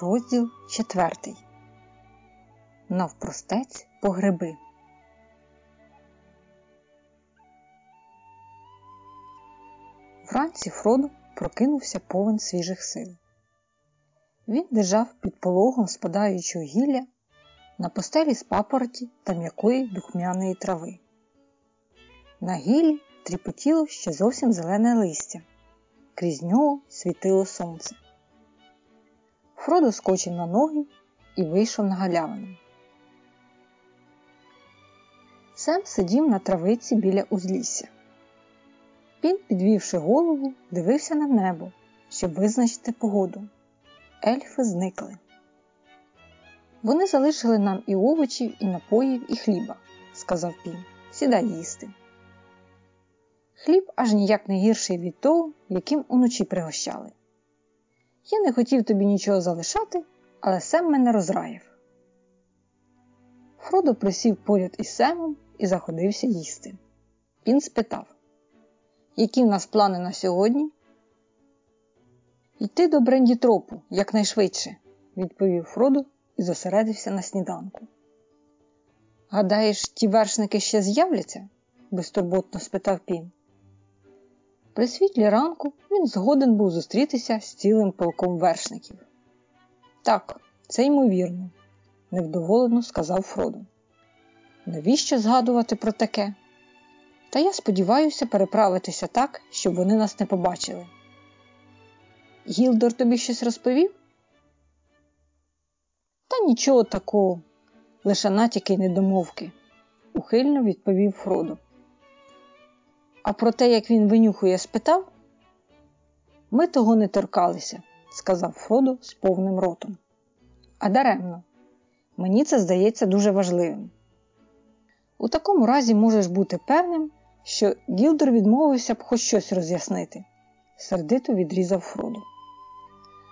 Розділ четвертий. Навпростець по гриби. Вранці Фродо прокинувся повен свіжих сил. Він лежав під пологом спадаючого гілля на постелі з папороті та м'якої духмяної трави. На гіллі тріпотіло ще зовсім зелене листя, крізь нього світило сонце. Фродо скочив на ноги і вийшов на галявину. Сем сидів на травиці біля узлісся. Він, підвівши голову, дивився на небо, щоб визначити погоду. Ельфи зникли. Вони залишили нам і овочів, і напоїв, і хліба, сказав Пін. Сідай їсти. Хліб аж ніяк не гірший від того, яким уночі пригощали. Я не хотів тобі нічого залишати, але Сем мене розраїв. Фродо присів поряд із Семом і заходився їсти. Він спитав, які в нас плани на сьогодні? Йти до Брендітропу якнайшвидше, відповів Фродо і зосередився на сніданку. Гадаєш, ті вершники ще з'являться? безтурботно спитав Пін. При світлі ранку він згоден був зустрітися з цілим полком вершників. Так, це ймовірно, невдоволено сказав Фродо. Навіщо згадувати про таке? Та я сподіваюся переправитися так, щоб вони нас не побачили. Гілдор тобі щось розповів? Та нічого такого, лише натяки й недомовки, ухильно відповів Фродо. А про те, як він винюхує, спитав? Ми того не торкалися, сказав Фродо з повним ротом. А даремно, мені це здається дуже важливим. У такому разі можеш бути певним, що Гілдор відмовився б хоч щось роз'яснити, сердито відрізав Фродо.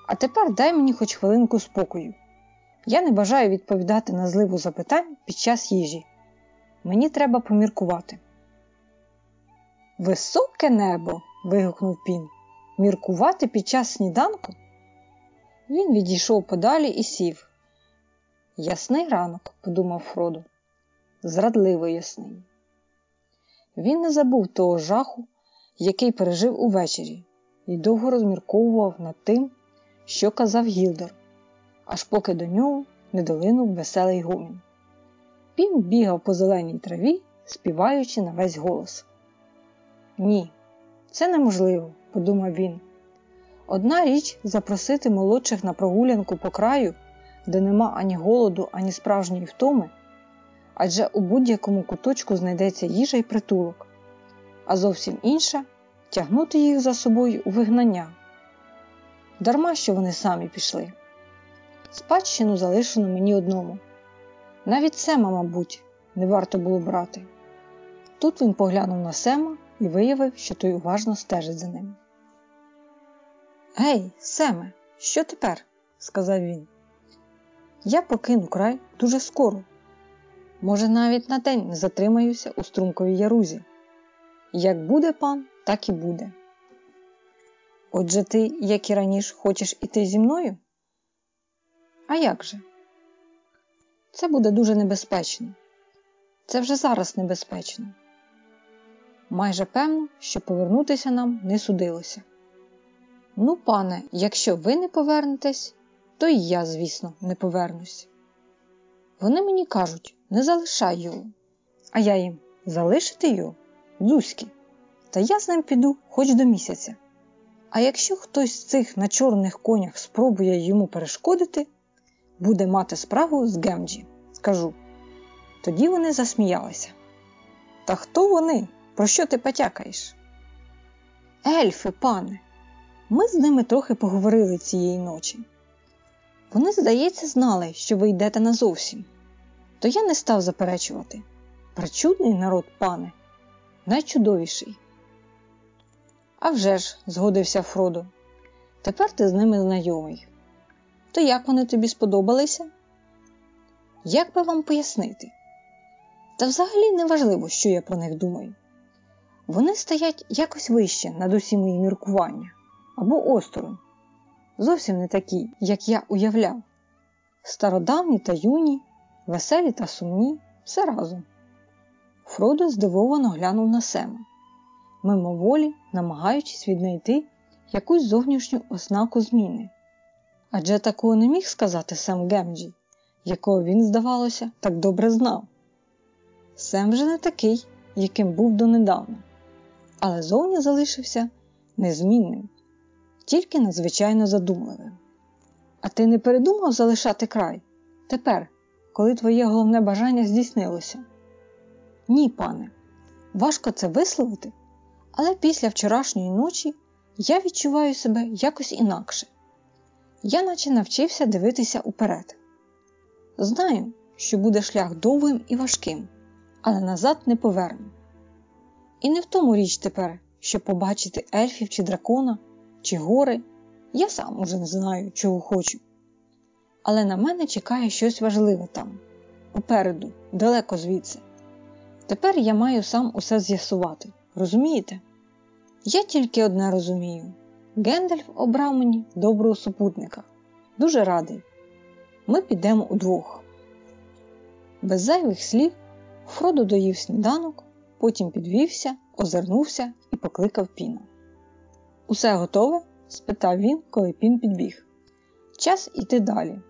А тепер дай мені хоч хвилинку спокою. Я не бажаю відповідати на зливу запитань під час їжі. Мені треба поміркувати. Високе небо. вигукнув Пін. Міркувати під час сніданку? Він відійшов подалі і сів. Ясний ранок, подумав Фродо. Зрадливо ясний. Він не забув того жаху, який пережив увечері, і довго розмірковував над тим, що казав Гілдер, аж поки до нього не долинув веселий гомін. Пін бігав по зеленій траві, співаючи на весь голос. Ні, це неможливо, подумав він. Одна річ запросити молодших на прогулянку по краю, де нема ані голоду, ані справжньої втоми, адже у будь-якому куточку знайдеться їжа й притулок, а зовсім інша тягнути їх за собою у вигнання. Дарма що вони самі пішли. Спадщину залишено мені одному. Навіть Сема, мабуть, не варто було брати. Тут він поглянув на Сема і виявив, що той уважно стежить за ним. Гей, Семе, що тепер? сказав він. Я покину край дуже скоро. Може, навіть на день не затримаюся у струмковій ярузі. Як буде пан, так і буде. Отже ти, як і раніше, хочеш іти зі мною? А як же? Це буде дуже небезпечно. Це вже зараз небезпечно. Майже певно, що повернутися нам не судилося. Ну, пане, якщо ви не повернетесь, то і я, звісно, не повернусь. Вони мені кажуть, не залишай його, а я їм залишити його, Зузьки, та я з ним піду хоч до місяця. А якщо хтось з цих на чорних конях спробує йому перешкодити, буде мати справу з Гемджі, скажу. Тоді вони засміялися. Та хто вони? Про що ти потякаєш? Ельфи, пане, ми з ними трохи поговорили цієї ночі. Вони, здається, знали, що ви йдете назовсім, то я не став заперечувати. Причудний народ, пане, найчудовіший. «А вже ж», – згодився Фродо, тепер ти з ними знайомий. То як вони тобі сподобалися? Як би вам пояснити? Та взагалі не важливо, що я про них думаю. Вони стоять якось вище над усі мої міркування або осторонь. зовсім не такі, як я уявляв. Стародавні та юні, веселі та сумні, все разом. Фродо здивовано глянув на Сема, мимоволі намагаючись віднайти якусь зовнішню ознаку зміни. Адже такого не міг сказати Сем Гемджі, якого він, здавалося, так добре знав. Сем вже не такий, яким був донедавна, але зовні залишився незмінним, тільки надзвичайно задумливим. А ти не передумав залишати край тепер, коли твоє головне бажання здійснилося? Ні, пане, важко це висловити, але після вчорашньої ночі я відчуваю себе якось інакше. Я наче навчився дивитися уперед. Знаю, що буде шлях довгим і важким, але назад не поверну. І не в тому річ тепер, щоб побачити ельфів чи дракона, чи гори, я сам уже не знаю, чого хочу. Але на мене чекає щось важливе там, попереду, далеко звідси. Тепер я маю сам усе з'ясувати, розумієте? Я тільки одне розумію: Гендальф обрав мені доброго супутника. Дуже радий. Ми підемо удвох. Без зайвих слів Фродо доїв сніданок, потім підвівся, озирнувся і покликав піна. Усе готове? спитав він, коли пін підбіг. Час іти далі.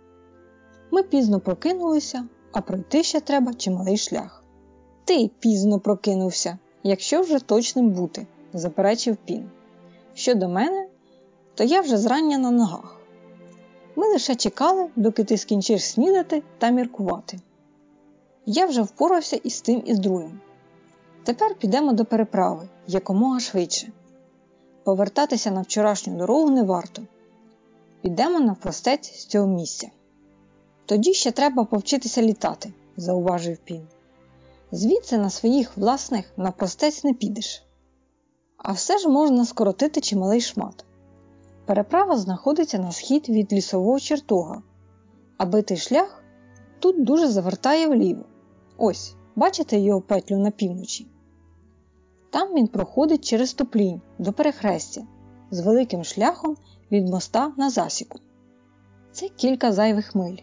Ми пізно прокинулися, а пройти ще треба чималий шлях. Ти пізно прокинувся, якщо вже точним бути, заперечив пін. Щодо мене, то я вже зрання на ногах. Ми лише чекали, доки ти скінчиш снідати та міркувати. Я вже впорався із тим і з другим. Тепер підемо до переправи якомога швидше. Повертатися на вчорашню дорогу не варто. Підемо навпростець з цього місця. Тоді ще треба повчитися літати, зауважив Пін. Звідси на своїх власних навпростець не підеш. А все ж можна скоротити чималий шмат. Переправа знаходиться на схід від лісового чертога, а битий шлях тут дуже завертає вліво. Ось, бачите його петлю на півночі? Там він проходить через топлінь до перехрестя з великим шляхом від моста на засіку. Це кілька зайвих миль.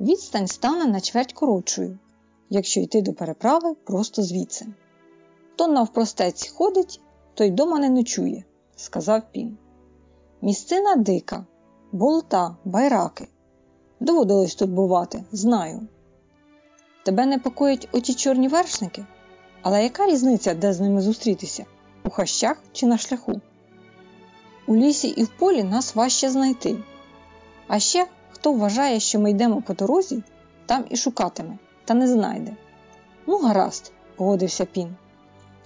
Відстань стане на чверть коротшою, якщо йти до переправи просто звідси. Хто навпростець ходить, той дома не ночує, сказав пін. Місцина дика, болота, байраки. Доводилось тут бувати, знаю. Тебе непокоять оті чорні вершники? Але яка різниця, де з ними зустрітися? У хащах чи на шляху? У лісі і в полі нас важче знайти. А ще хто вважає, що ми йдемо по дорозі, там і шукатиме, та не знайде. Ну, гаразд, погодився Пін.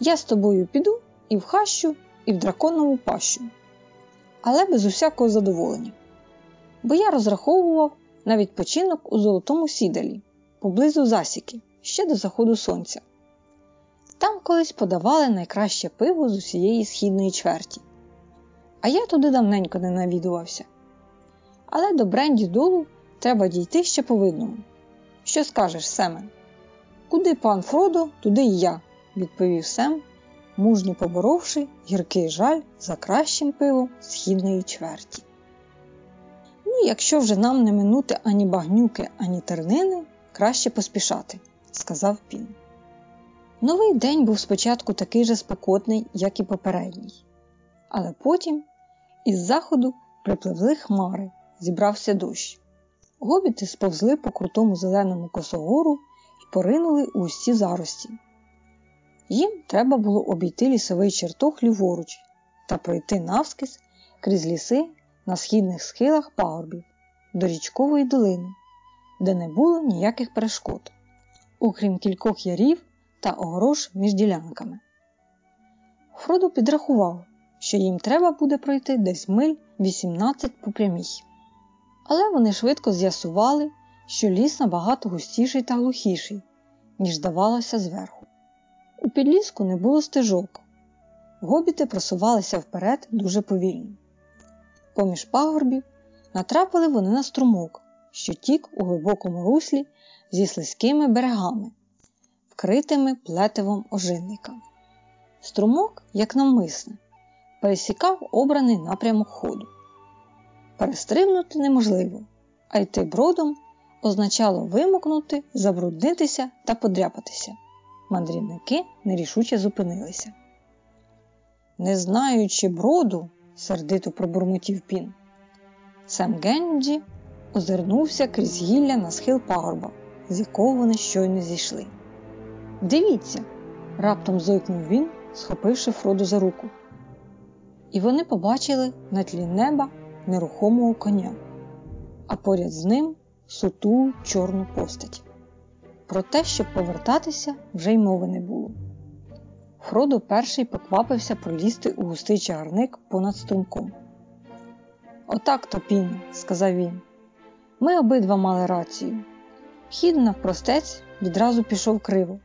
Я з тобою піду і в хащу, і в драконову пащу. Але без усякого задоволення. Бо я розраховував на відпочинок у золотому сідалі, поблизу засіки, ще до заходу сонця. Там колись подавали найкраще пиво з усієї східної чверті. А я туди давненько не навідувався. Але до бренді долу треба дійти ще по видному. Що скажеш, Семе? Куди пан Фродо, туди й я, відповів Сем, мужньо поборовши гіркий жаль за кращим пивом східної чверті. Ну, якщо вже нам не минути ані багнюки, ані тернини, краще поспішати, сказав Пін. Новий день був спочатку такий же спекотний, як і попередній, але потім із заходу припливли хмари, зібрався дощ. Гобіти сповзли по крутому зеленому косогору і поринули у усі зарості. Їм треба було обійти лісовий чертог ліворуч та пройти навскіз крізь ліси на східних схилах пагорбів до річкової долини, де не було ніяких перешкод, окрім кількох ярів та огорож між ділянками. Фродо підрахував, що їм треба буде пройти десь миль 18 по прямій. Але вони швидко з'ясували, що ліс набагато густіший та глухіший, ніж здавалося зверху. У підліску не було стежок. Гобіти просувалися вперед дуже повільно. Поміж пагорбів натрапили вони на струмок, що тік у глибокому руслі зі слизькими берегами, вкритими плетивом ожинника. Струмок, як навмисне, пересікав обраний напрямок ходу. Перестрибнути неможливо, а йти бродом означало вимокнути, забруднитися та подряпатися. Мандрівники нерішуче зупинилися. Не знаючи броду, сердито пробурмотів пін. Сам Генджі озирнувся крізь гілля на схил пагорба, з якого вони щойно зійшли. Дивіться, раптом зойкнув він, схопивши Фроду за руку. І вони побачили на тлі неба нерухомого коня, а поряд з ним суту чорну постать. Про те, щоб повертатися, вже й мови не було. Фродо перший поквапився пролізти у густий чагарник понад струмком. Отак то пін, сказав він. Ми обидва мали рацію. Хід навпростець відразу пішов криво,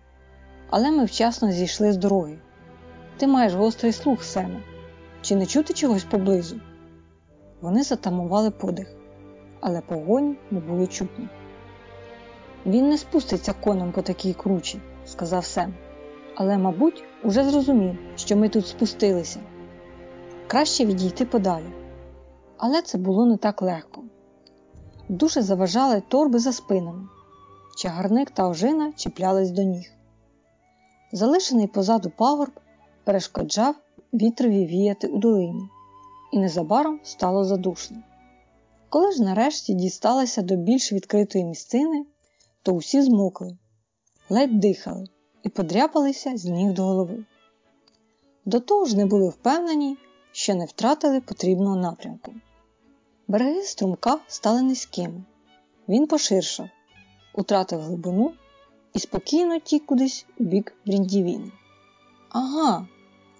але ми вчасно зійшли з дороги. Ти маєш гострий слух, Семе. Чи не чути чогось поблизу? Вони затамували подих, але погоні не було чутно. Він не спуститься конем по такій кручі, сказав Сем. Але, мабуть, уже зрозумів, що ми тут спустилися. Краще відійти подалі. Але це було не так легко. Дуже заважали торби за спинами. Чагарник та ожина чіплялись до ніг. Залишений позаду пагорб перешкоджав вітрові віяти у долині, і незабаром стало задушно. Коли ж нарешті дісталися до більш відкритої місцини, то усі змокли, ледь дихали і подряпалися з ніг до голови. До того ж не були впевнені, що не втратили потрібного напрямку. Береги струмка стали низькими, він поширшав, утратив глибину і спокійно тік кудись у бік Бріндівіни. Ага,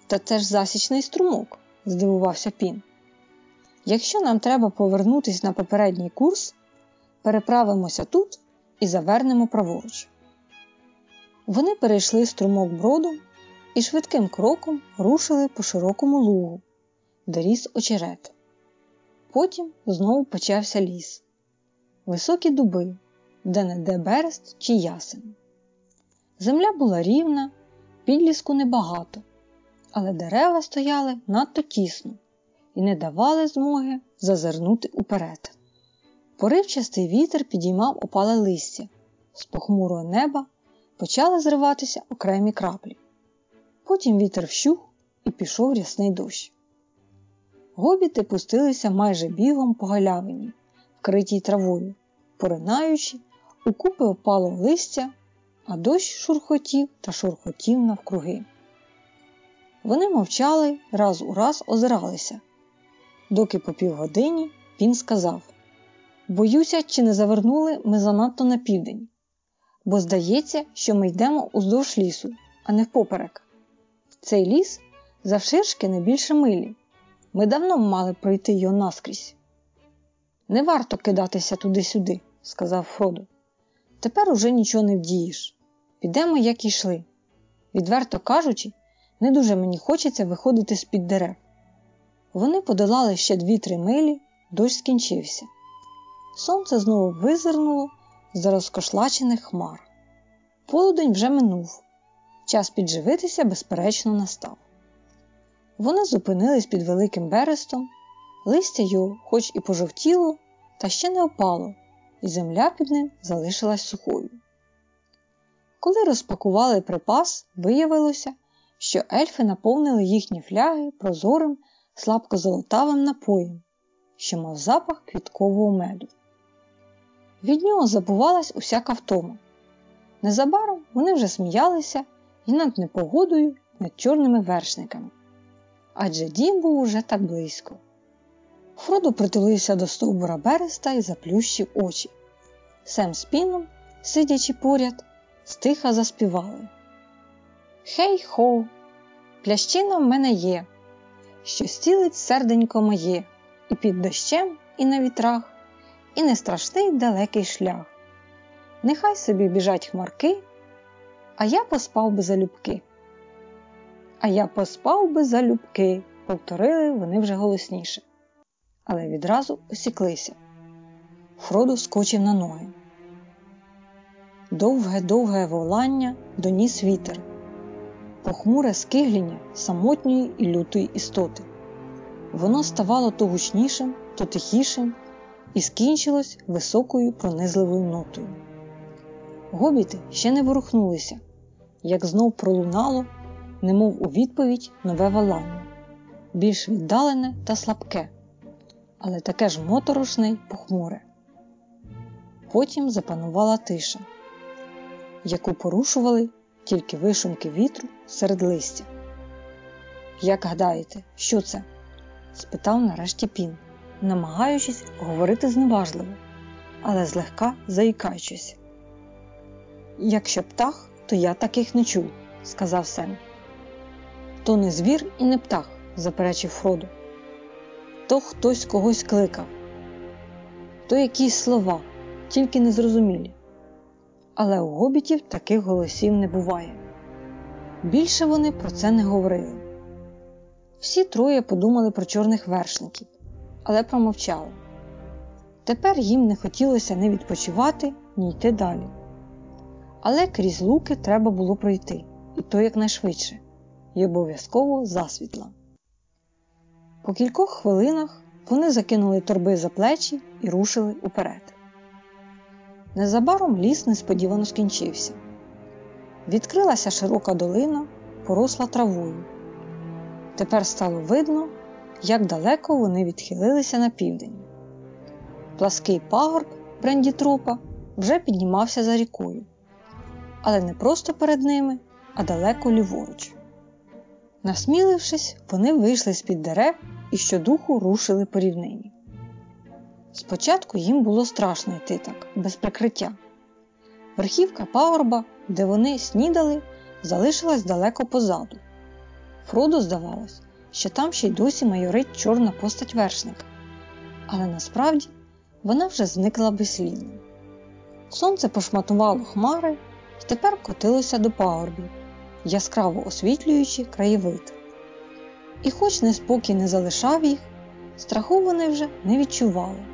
та це ж засічний струмок, здивувався Пін. Якщо нам треба повернутися на попередній курс, переправимося тут і завернемо праворуч. Вони перейшли струмок броду і швидким кроком рушили по широкому лугу, де ріс очерет. Потім знову почався ліс, високі дуби, де не де берест чи ясен. Земля була рівна, підліску небагато, але дерева стояли надто тісно і не давали змоги зазирнути уперед. Поривчастий вітер підіймав опале листя, з похмурого неба почали зриватися окремі краплі. Потім вітер вщух і пішов рясний дощ. Гобіти пустилися майже бігом по галявині, вкритій травою, поринаючи у купи опалого листя, а дощ шурхотів та шурхотів навкруги. Вони мовчали раз у раз озиралися, доки по півгодині він сказав Боюся, чи не завернули ми занадто на південь, бо здається, що ми йдемо уздовж лісу, а не впоперек. Цей ліс завширшки не більше милі. Ми давно мали пройти його наскрізь. Не варто кидатися туди-сюди, сказав Фродо. Тепер уже нічого не вдієш. Підемо, як йшли. Відверто кажучи, не дуже мені хочеться виходити з-під дерев. Вони подолали ще дві-три милі, дощ скінчився. Сонце знову визирнуло з розкошлачених хмар. Полудень вже минув. Час підживитися, безперечно, настав. Вони зупинились під великим берестом, листя його, хоч і пожовтіло, та ще не опало, і земля під ним залишилась сухою. Коли розпакували припас, виявилося, що ельфи наповнили їхні фляги прозорим, слабкозолотавим напоєм, що мав запах квіткового меду. Від нього забувалась усяка втома. Незабаром вони вже сміялися і над непогодою, над чорними вершниками. Адже дім був уже так близько. Фродо притулився до стовбура береста і заплющив очі. Сем з піном, сидячи поряд, стиха заспівали. Хей хо, плящина в мене є, що стілить серденько моє, і під дощем, і на вітрах, і не страшний далекий шлях. Нехай собі біжать хмарки, а я поспав би залюбки. А я поспав би залюбки, повторили вони вже голосніше, але відразу осіклися. Фродо скочив на ноги. Довге-довге волання доніс вітер, похмуре скигління самотньої і лютої істоти. Воно ставало то гучнішим, то тихішим і скінчилось високою пронизливою нотою. Гобіти ще не ворухнулися, як знов пролунало, немов у відповідь нове валання, більш віддалене та слабке, але таке ж моторошне й похмуре. Потім запанувала тиша, яку порушували тільки вишумки вітру серед листя. Як гадаєте, що це? спитав нарешті Пін, намагаючись говорити зневажливо, але злегка заїкаючись. Якщо птах, то я таких не чув, сказав Сем. То не звір і не птах, заперечив Фродо. То хтось когось кликав, то якісь слова, тільки незрозумілі. Але у гобітів таких голосів не буває. Більше вони про це не говорили. Всі троє подумали про чорних вершників, але промовчали. Тепер їм не хотілося не відпочивати, ні йти далі. Але крізь луки треба було пройти, і то якнайшвидше, і обов'язково засвітла. По кількох хвилинах вони закинули торби за плечі і рушили уперед. Незабаром ліс несподівано скінчився. Відкрилася широка долина, поросла травою. Тепер стало видно, як далеко вони відхилилися на південь. Плаский пагорб Брендітропа вже піднімався за рікою, але не просто перед ними, а далеко ліворуч. Насмілившись, вони вийшли з-під дерев і щодуху рушили по рівнині. Спочатку їм було страшно йти так, без прикриття. Верхівка пагорба, де вони снідали, залишилась далеко позаду. Фроду здавалось, що там ще й досі майорить чорна постать вершника, але насправді вона вже зникла безслідно. Сонце пошматувало хмари і тепер котилося до пагорбів, яскраво освітлюючи краєвид. І, хоч неспокій не залишав їх, страху вони вже не відчували.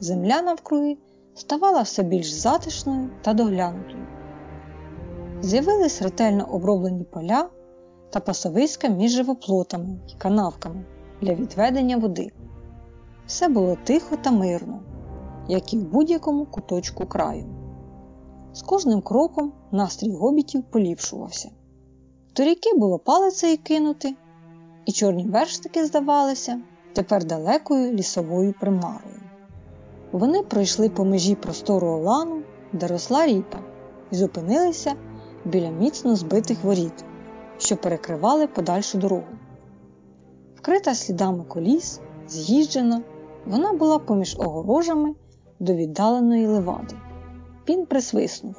Земля навкруги ставала все більш затишною та доглянутою. З'явились ретельно оброблені поля та пасовиська між живоплотами і канавками для відведення води. Все було тихо та мирно, як і в будь-якому куточку краю. З кожним кроком настрій гобітів поліпшувався. До ріки було палицею кинути, і чорні вершники здавалися тепер далекою лісовою примарою. Вони пройшли по межі простору олану, де росла ріпа, і зупинилися біля міцно збитих воріт, що перекривали подальшу дорогу. Вкрита слідами коліс, з'їжджена, вона була поміж огорожами до віддаленої левади. Пін присвиснув.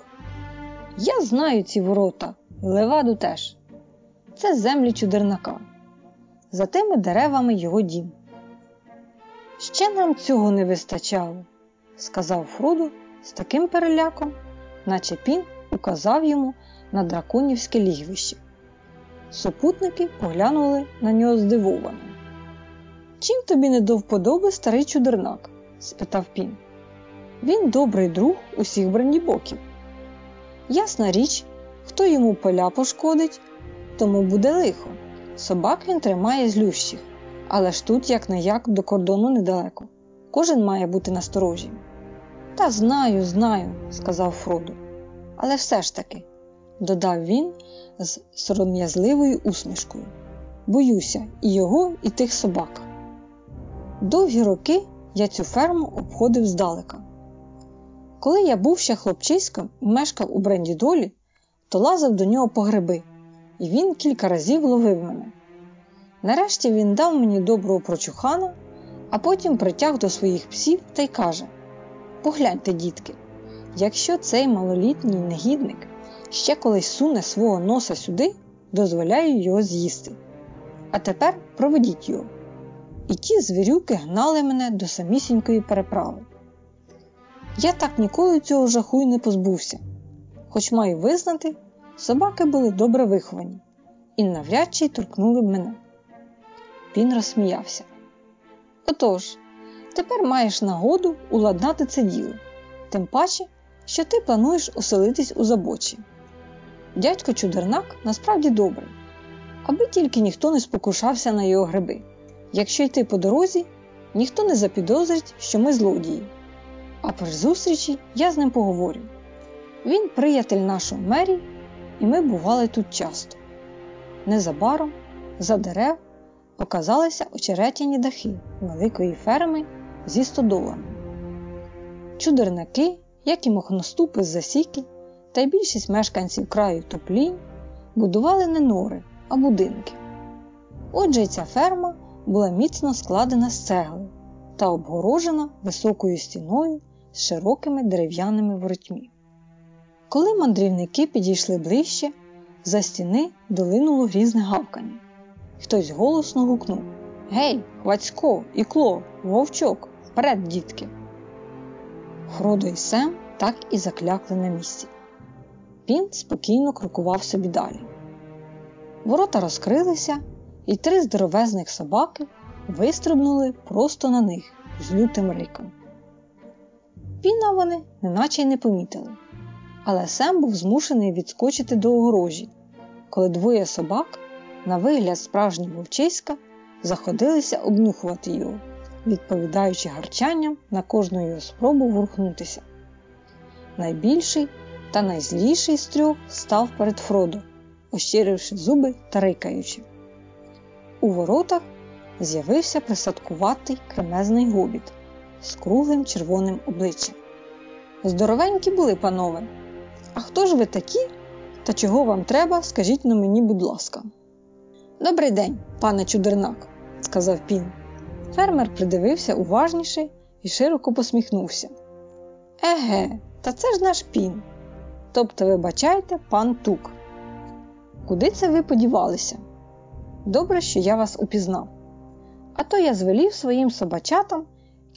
Я знаю ці ворота, леваду теж. Це землі чудернака. За тими деревами його дім. Ще нам цього не вистачало, сказав Фродо з таким переляком, наче пін указав йому на драконівське лігвище. Супутники поглянули на нього здивовано. Чим тобі не до вподоби старий чудернак? спитав пін. Він добрий друг усіх брендібоків. Ясна річ, хто йому поля пошкодить, тому буде лихо. Собак він тримає злющих, але ж тут, як не як, до кордону недалеко. Кожен має бути насторожі. Та знаю, знаю, сказав Фродо. Але все ж таки, додав він з сором'язливою усмішкою. Боюся і його, і тих собак. Довгі роки я цю ферму обходив здалека. Коли я був ще хлопчиськом і мешкав у Брендідолі, то лазив до нього по гриби, і він кілька разів ловив мене. Нарешті він дав мені доброго прочухана, а потім притяг до своїх псів та й каже: Погляньте, дітки, якщо цей малолітній негідник ще колись суне свого носа сюди, дозволяю його з'їсти. А тепер проведіть його. І ті звірюки гнали мене до самісінької переправи. Я так ніколи цього жаху й не позбувся, хоч маю визнати, собаки були добре виховані і навряд чи торкнули б мене. Він розсміявся. Отож, тепер маєш нагоду уладнати це діло, тим паче, що ти плануєш оселитись у забочі. Дядько Чудернак насправді добрий, аби тільки ніхто не спокушався на його гриби. якщо йти по дорозі, ніхто не запідозрить, що ми злодії. А при зустрічі я з ним поговорю. Він приятель нашого мері, і ми бували тут часто. Незабаром за дерев показалися очеретяні дахи великої ферми зі стодолами. Чудернаки, як і мохноступи з засіки, та й більшість мешканців краю топлінь будували не нори, а будинки. Отже, ця ферма була міцно складена з цегли та обгорожена високою стіною з широкими дерев'яними воротьми. Коли мандрівники підійшли ближче, за стіни долинуло грізне гавкання. Хтось голосно гукнув Гей, Хвацько, ікло, вовчок, вперед, дітки! Фродо і Сем так і заклякли на місці. Пін спокійно крокував собі далі. Ворота розкрилися, і три здоровезних собаки вистрибнули просто на них з лютим риком. Піна вони неначе й не помітили, але Сем був змушений відскочити до огорожі, коли двоє собак, на вигляд справжні вовчиська, заходилися обнюхувати його, відповідаючи гарчанням на кожну його спробу ворухнутися. Найбільший та найзліший з трьох став перед Фродо, ощиривши зуби та рикаючи. У воротах з'явився присадкуватий кремезний гобіт з круглим червоним обличчям. Здоровенькі були, панове. А хто ж ви такі? Та чого вам треба, скажіть на мені, будь ласка. Добрий день, пане чудернак, сказав Пін. Фермер придивився уважніше і широко посміхнувся. Еге, та це ж наш пін. Тобто, вибачайте, пан Тук. Куди це ви подівалися? Добре, що я вас упізнав. А то я звелів своїм собачатам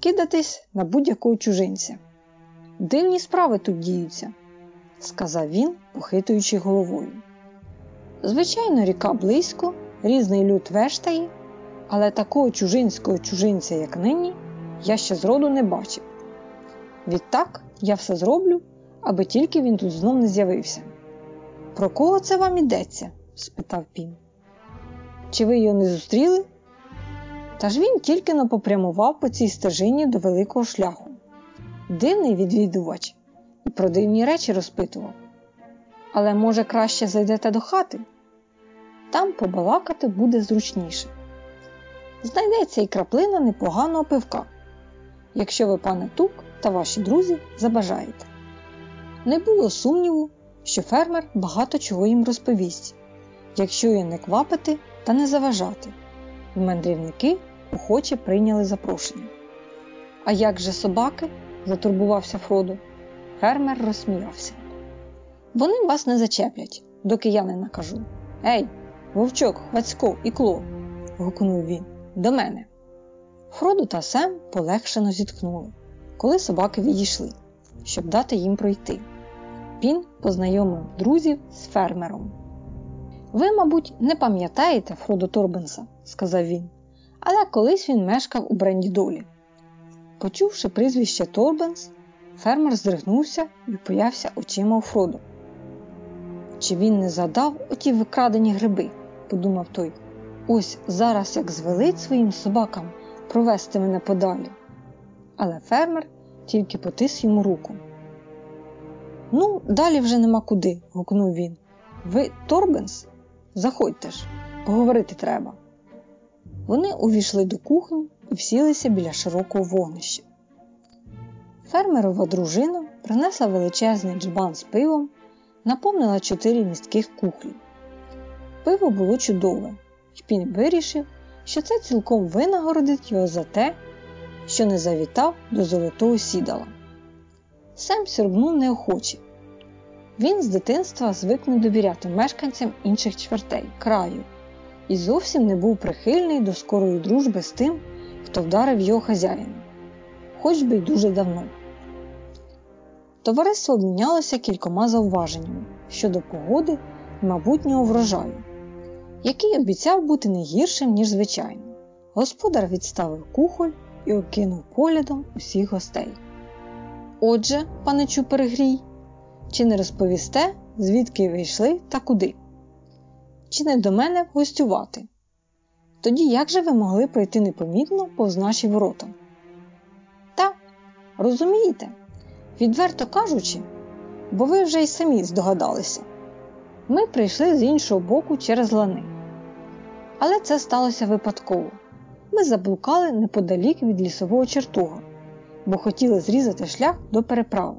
кидатись на будь-якого чужинця. Дивні справи тут діються, сказав він, похитуючи головою. Звичайно, ріка близько, різний люд вештає, але такого чужинського чужинця, як нині, я ще зроду не бачив. Відтак я все зроблю, аби тільки він тут знов не з'явився. Про кого це вам ідеться? спитав Пін. Чи ви його не зустріли? Та ж він тільки но попрямував по цій стежині до великого шляху. Дивний відвідувач про дивні речі розпитував. Але, може, краще зайдете до хати? Там побалакати буде зручніше. Знайдеться і краплина непоганого пивка, якщо ви, пане Тук та ваші друзі, забажаєте. Не було сумніву, що фермер багато чого їм розповість, якщо її не квапити та не заважати, і мандрівники охоче прийняли запрошення. А як же собаки? затурбувався Фродо. Фермер розсміявся. Вони вас не зачеплять, доки я не накажу. Ей, вовчок, Вацько і кло. гукнув він. До мене. Фродо та Сем полегшено зітхнули, коли собаки відійшли, щоб дати їм пройти. Пін познайомив друзів з фермером. Ви, мабуть, не пам'ятаєте Фродо Торбенса, сказав він, але колись він мешкав у Брендідолі. Почувши прізвище Торбенс, фермер здригнувся і впоявся очима у Фродо. Чи він не задав оті викрадені гриби, подумав той. Ось зараз як звелить своїм собакам провести мене подалі. Але фермер тільки потис йому руку. Ну, далі вже нема куди, гукнув він. Ви Торбенс? Заходьте ж, поговорити треба. Вони увійшли до кухні і всілися біля широкого вогнища. Фермерова дружина принесла величезний джбан з пивом, наповнила чотири містких кухлі. Пиво було чудове, і Пін вирішив, що це цілком винагородить його за те, що не завітав до золотого сідала. Сем сьорбнув неохоче. Він з дитинства звик не довіряти мешканцям інших чвертей краю і зовсім не був прихильний до скорої дружби з тим, хто вдарив його хазяїна, хоч би й дуже давно. Товариство обмінялося кількома зауваженнями щодо погоди і майбутнього врожаю, який обіцяв бути не гіршим, ніж звичайно. Господар відставив кухоль і окинув поглядом усіх гостей. Отже, паничу перегрій, чи не розповісте, звідки ви йшли та куди? Чи не до мене гостювати? Тоді як же ви могли пройти непомітно повз наші ворота? Розумієте, відверто кажучи, бо ви вже й самі здогадалися. Ми прийшли з іншого боку через лани. Але це сталося випадково. Ми заблукали неподалік від лісового чертога, бо хотіли зрізати шлях до переправи.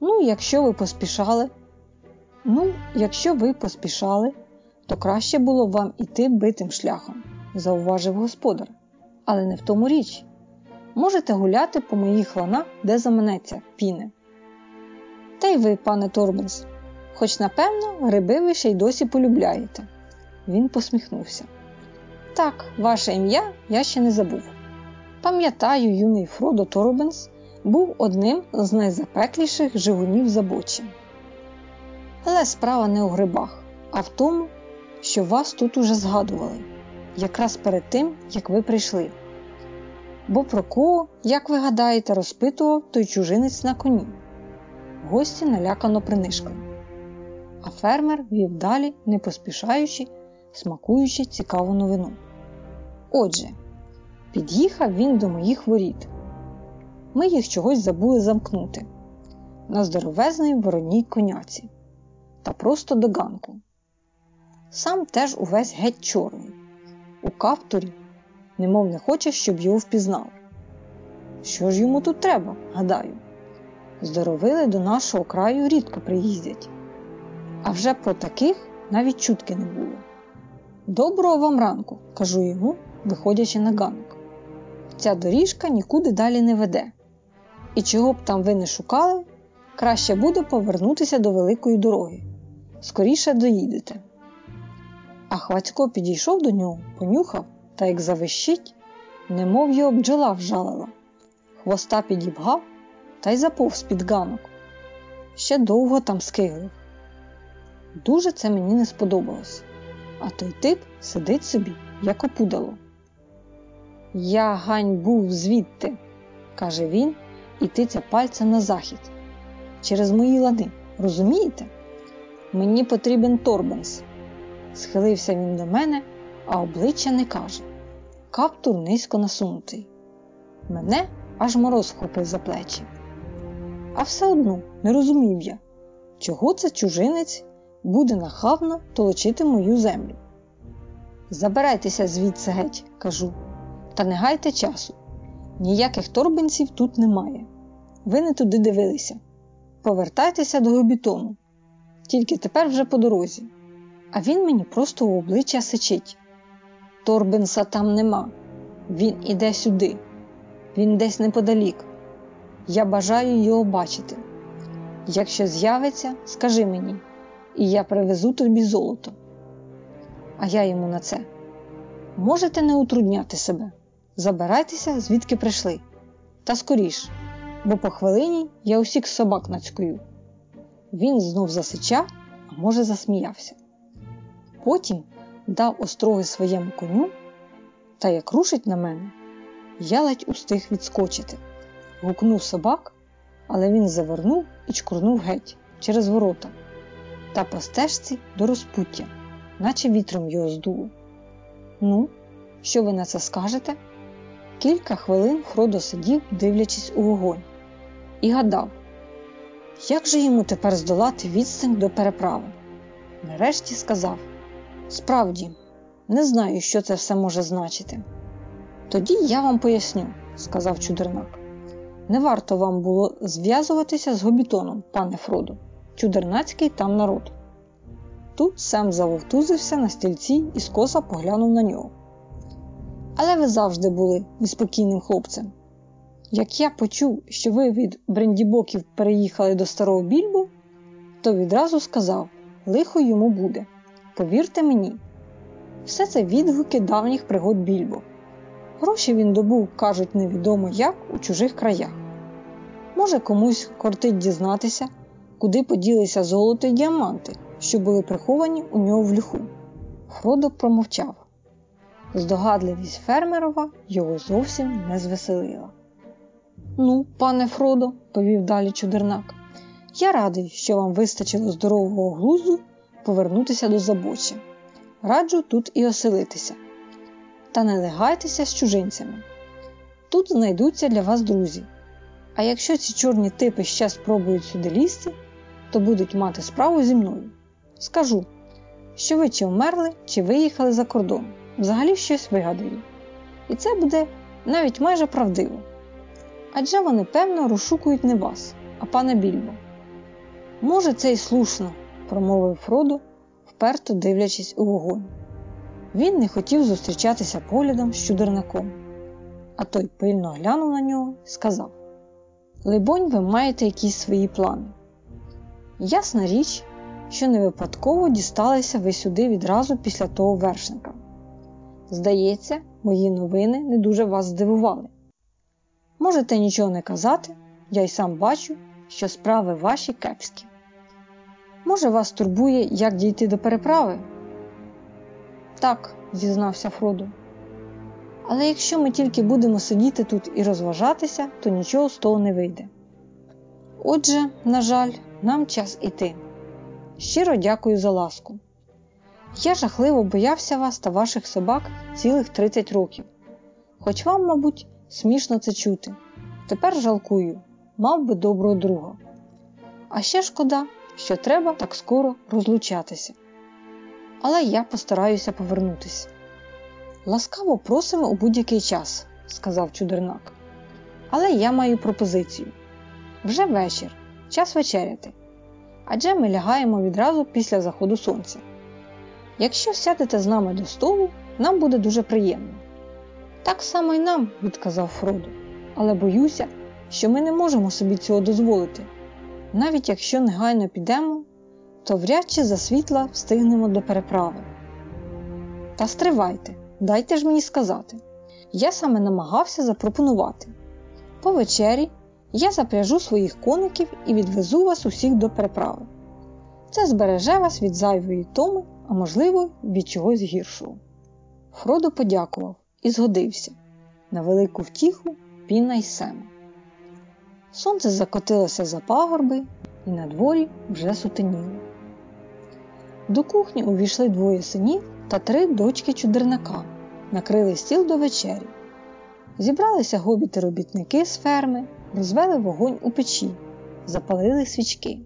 Ну, якщо ви поспішали, ну, якщо ви поспішали, то краще було б вам іти битим шляхом, зауважив господар. Але не в тому річ. Можете гуляти по моїх ланах, де заманеться, піне. Та й ви, пане Торбенс, хоч напевно гриби ви ще й досі полюбляєте. Він посміхнувся. Так, ваше ім'я я ще не забув. Пам'ятаю, юний Фродо Торбенс був одним з найзапекліших жигунів забочі. Але справа не у грибах, а в тому, що вас тут уже згадували, якраз перед тим, як ви прийшли. Бо про кого, як ви гадаєте, розпитував той чужинець на коні? Гості налякано принишкали. А фермер вів далі, не поспішаючи, смакуючи цікаву новину. Отже, під'їхав він до моїх воріт. Ми їх чогось забули замкнути на здоровезній вороній коняці та просто до ганку. Сам теж увесь геть чорний, у каптурі, немов не хоче, щоб його впізнав. Що ж йому тут треба, гадаю? Здоровили до нашого краю рідко приїздять, а вже про таких навіть чутки не було. Доброго вам ранку, кажу йому, виходячи на ганок. Ця доріжка нікуди далі не веде. І чого б там ви не шукали, краще буде повернутися до великої дороги. Скоріше доїдете. А Хвацько підійшов до нього, понюхав та як завищить, немов його бджола вжалила. Хвоста підібгав та й заповз під ганок. Ще довго там скиглив. Дуже це мені не сподобалось, а той тип сидить собі, як опудало. Я гань був звідти, каже він і тиця пальцем на захід. Через мої лани, розумієте? Мені потрібен Торбенс. Схилився він до мене, а обличчя не каже. Каптур низько насунутий. Мене аж мороз вхопив за плечі. А все одно не розумів я, чого це чужинець буде нахабно толочити мою землю. Забирайтеся звідси геть, кажу, та не гайте часу. Ніяких торбинців тут немає. Ви не туди дивилися. Повертайтеся до Гобітону. Тільки тепер вже по дорозі. А він мені просто у обличчя сичить. Торбинса там нема. Він іде сюди. Він десь неподалік. Я бажаю його бачити. Якщо з'явиться, скажи мені, і я привезу тобі золото. А я йому на це. Можете не утрудняти себе. Забирайтеся, звідки прийшли. Та скоріш, бо по хвилині я усіх собак нацькую. Він знов засичав, а може, засміявся. Потім дав остроги своєму коню, та як рушить на мене, я ледь устиг відскочити. Гукнув собак, але він завернув і чкурнув геть через ворота та по стежці до розпуття, наче вітром його здуло. Ну, що ви на це скажете? Кілька хвилин Фродо сидів, дивлячись у вогонь, і гадав, як же йому тепер здолати відстань до переправи. Нарешті сказав: Справді, не знаю, що це все може значити. Тоді я вам поясню, сказав чудернак. Не варто вам було зв'язуватися з гобітоном, пане Фродо, чудернацький там народ. Тут Сем завовтузився на стільці і скоса поглянув на нього. Але ви завжди були неспокійним хлопцем. Як я почув, що ви від брендібоків переїхали до старого більбу, то відразу сказав: лихо йому буде. Повірте мені, все це відгуки давніх пригод більбо. Гроші він добув, кажуть, невідомо як у чужих краях. Може, комусь кортить дізнатися, куди поділися золото й діаманти, що були приховані у нього в люху. Фродо промовчав. Здогадливість фермерова його зовсім не звеселила. Ну, пане Фродо, повів далі чудернак, я радий, що вам вистачило здорового глузду повернутися до забочі. Раджу тут і оселитися. та не легайтеся з чужинцями. Тут знайдуться для вас друзі. А якщо ці чорні типи ще спробують сюди лізти, то будуть мати справу зі мною. Скажу, що ви чи вмерли, чи виїхали за кордон, взагалі щось вигадаю. І це буде навіть майже правдиво. Адже вони, певно, розшукують не вас, а пана Більбо. Може, це й слушно, промовив Фродо, вперто дивлячись у вогонь. Він не хотів зустрічатися поглядом з чудернаком, а той пильно глянув на нього сказав: Либонь, ви маєте якісь свої плани. Ясна річ, що не випадково дісталися ви сюди відразу після того вершника. Здається, мої новини не дуже вас здивували. Можете нічого не казати, я й сам бачу, що справи ваші кепські. Може, вас турбує, як дійти до переправи? Так, зізнався Фродо. Але якщо ми тільки будемо сидіти тут і розважатися, то нічого з того не вийде. Отже, на жаль, нам час іти. Щиро дякую за ласку. Я жахливо боявся вас та ваших собак цілих 30 років. Хоч вам, мабуть, смішно це чути. Тепер жалкую, мав би доброго друга. А ще шкода, що треба так скоро розлучатися. Але я постараюся повернутися. Ласкаво просимо у будь-який час, сказав чудернак. Але я маю пропозицію. Вже вечір, час вечеряти. Адже ми лягаємо відразу після заходу сонця. Якщо сядете з нами до столу, нам буде дуже приємно. Так само й нам, відказав Фродо, але боюся, що ми не можемо собі цього дозволити. Навіть якщо негайно підемо, то вряд чи за світла встигнемо до переправи. Та стривайте, дайте ж мені сказати. Я саме намагався запропонувати. По вечері я запряжу своїх коників і відвезу вас усіх до переправи. Це збереже вас від зайвої томи, а можливо, від чогось гіршого. Фродо подякував і згодився на велику втіху Піна й Сема. Сонце закотилося за пагорби, і на дворі вже сутеніло. До кухні увійшли двоє синів та три дочки чудернака, накрили стіл до вечері. Зібралися гобіти-робітники з ферми, розвели вогонь у печі, запалили свічки.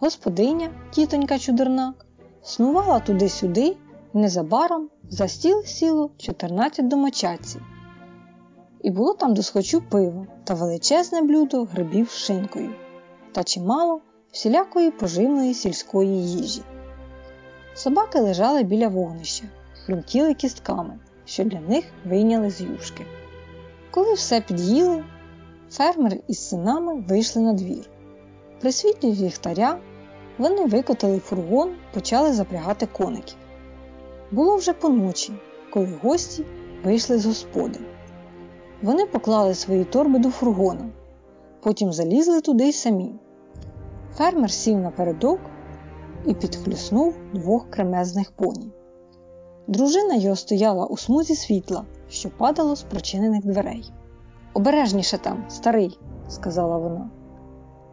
Господиня, тітонька чудернак, снувала туди-сюди, і незабаром за стіл сіло 14 домочадців. І було там досхочу пиво та величезне блюдо грибів шинкою та чимало всілякої поживної сільської їжі. Собаки лежали біля вогнища, хрумтіли кістками, що для них вийняли з юшки. Коли все під'їли, фермер із синами вийшли на двір. При світлі ліхтаря вони викотали фургон, почали запрягати коників. Було вже поночі, коли гості вийшли з господи. Вони поклали свої торби до фургона, потім залізли туди й самі. Фермер сів напередок і підхлюснув двох кремезних поні. Дружина його стояла у смузі світла, що падало з прочинених дверей. Обережніше там, старий, сказала вона.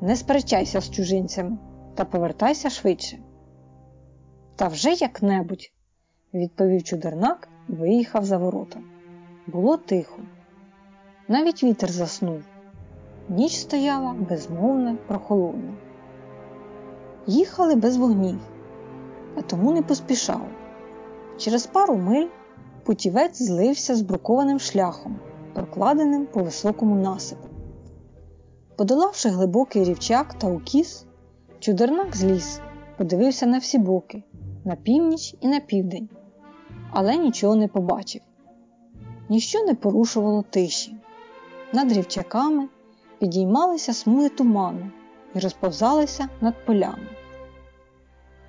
Не сперечайся з чужинцями та повертайся швидше. Та вже як-небудь, відповів чудернак і виїхав за ворота. Було тихо. Навіть вітер заснув. Ніч стояла безмовна, прохолодна. Їхали без вогнів, а тому не поспішали. Через пару миль путівець злився з брукованим шляхом, прокладеним по високому насипу. Подолавши глибокий рівчак та укіс, чудернак зліз, подивився на всі боки, на північ і на південь, але нічого не побачив. Ніщо не порушувало тиші. Над рівчаками підіймалися смуги туману і розповзалися над полями.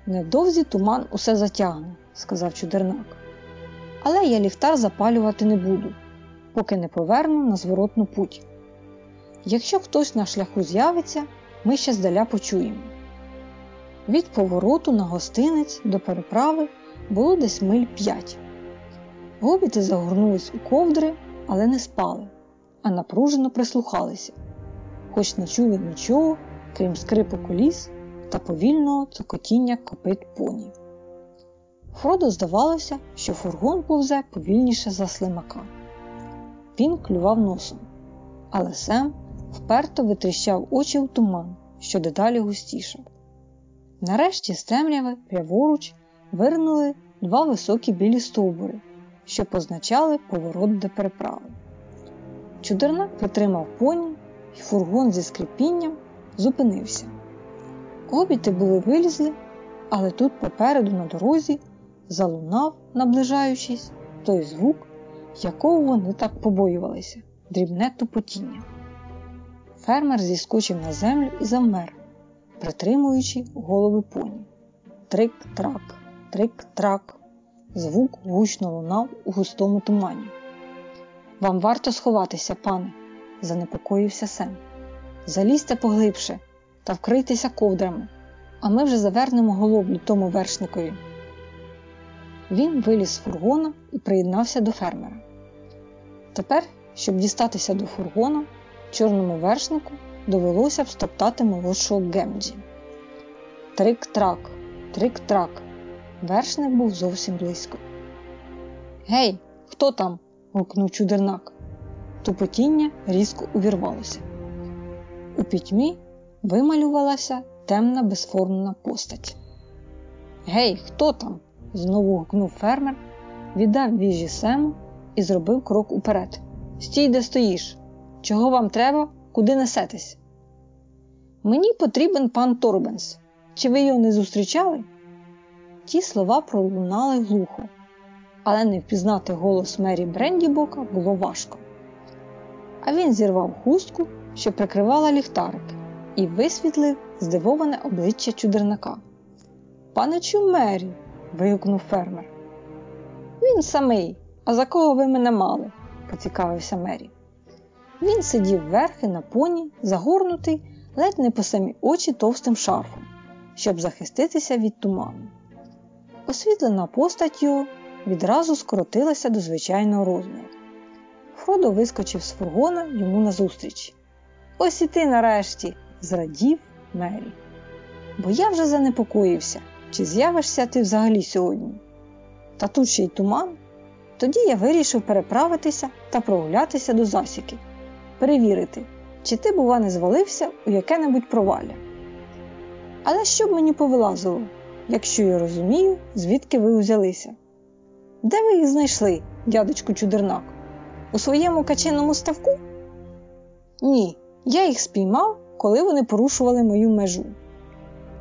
Невдовзі туман усе затягне, сказав чудернак. Але я ліхтар запалювати не буду, поки не поверну на зворотну путь. Якщо хтось на шляху з'явиться, ми ще здаля почуємо. Від повороту на гостинець до переправи було десь миль п'ять. Гобіти загорнулись у ковдри, але не спали, а напружено прислухалися, хоч не чули нічого, крім скрипу коліс та повільного цокотіння копит поні. Фроду здавалося, що фургон повзе повільніше за слимака. Він клював носом, але Сем вперто витріщав очі в туман, що дедалі густішав. Нарешті з темряви пряворуч вирнули два високі білі стовбури, що позначали поворот до переправи. Чудернак притримав поні, і фургон зі скрипінням зупинився. Обіти були вилізли, але тут попереду на дорозі залунав, наближаючись, той звук, якого вони так побоювалися дрібне тупотіння. Фермер зіскочив на землю і завмер, притримуючи голови поні. Трик-трак, трик-трак. Звук гучно лунав у густому тумані. Вам варто сховатися, пане, занепокоївся Сем. Залізьте поглибше та вкрийтеся ковдрами, а ми вже завернемо голоблю тому вершникові. Він виліз з фургона і приєднався до фермера. Тепер, щоб дістатися до фургона, чорному вершнику довелося б стоптати молодшого Гемджі. Трик-трак, трик-трак. Вершник був зовсім близько. Гей, хто там? Гукнув чудернак. Тупотіння різко увірвалося. У пітьмі вималювалася темна безформна постать. Гей, хто там? знову гукнув фермер, віддав віжі Сему і зробив крок уперед. Стій, де стоїш. Чого вам треба, куди несетесь? Мені потрібен пан Торбенс. Чи ви його не зустрічали? Ті слова пролунали глухо, але не впізнати голос Мері Брендібока було важко. А він зірвав хустку, що прикривала ліхтарик, і висвітлив здивоване обличчя чудернака. Паничу Мері. вигукнув фермер. Він самий, а за кого ви мене мали? поцікавився Мері. Він сидів верхи на поні, загорнутий ледь не по самі очі товстим шарфом, щоб захиститися від туману. Освітлена постать його відразу скоротилася до звичайного розміру. Фродо вискочив з фургона йому назустріч. Ось і ти нарешті, зрадів Мері. Бо я вже занепокоївся, чи з'явишся ти взагалі сьогодні. Та тут ще й туман. Тоді я вирішив переправитися та прогулятися до засіки, перевірити, чи ти, бува, не звалився у яке-небудь провалля. Але що б мені повилазило, якщо я розумію, звідки ви взялися? Де ви їх знайшли, дядечку чудернак? У своєму качиному ставку? Ні, я їх спіймав, коли вони порушували мою межу,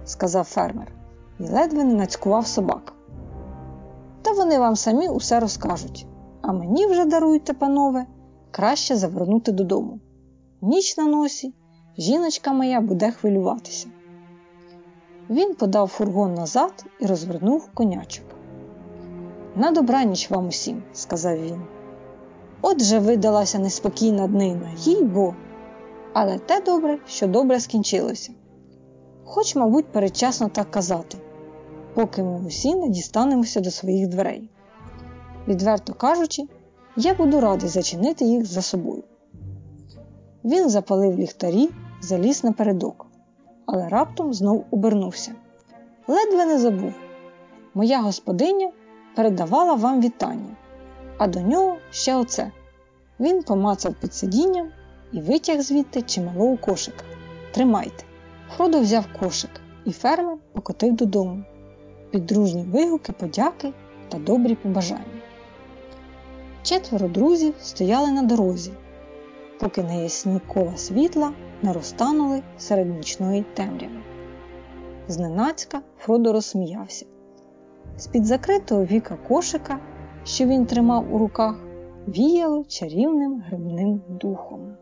сказав фермер і ледве не нацькував собак. Та вони вам самі усе розкажуть, а мені вже даруйте, панове, краще завернути додому. Ніч на носі, жіночка моя буде хвилюватися. Він подав фургон назад і розвернув конячок. На добраніч вам усім, сказав він. Отже видалася неспокійна днина, їй бо. Але те добре, що добре скінчилося. Хоч, мабуть, передчасно так казати, поки ми усі не дістанемося до своїх дверей. Відверто кажучи, я буду радий зачинити їх за собою. Він запалив ліхтарі, заліз напередок, але раптом знов обернувся. Ледве не забув. Моя господиня передавала вам вітання, а до нього ще оце. Він помацав під сидінням і витяг звідти чималого кошика. Тримайте. Фродо взяв кошик, і фермер покотив додому. Під дружні вигуки, подяки та добрі побажання. Четверо друзів стояли на дорозі, поки неясні кола світла не розтанули серед нічної темряви. Зненацька Фродо розсміявся. З-під закритого віка кошика, що він тримав у руках, віяло чарівним грибним духом.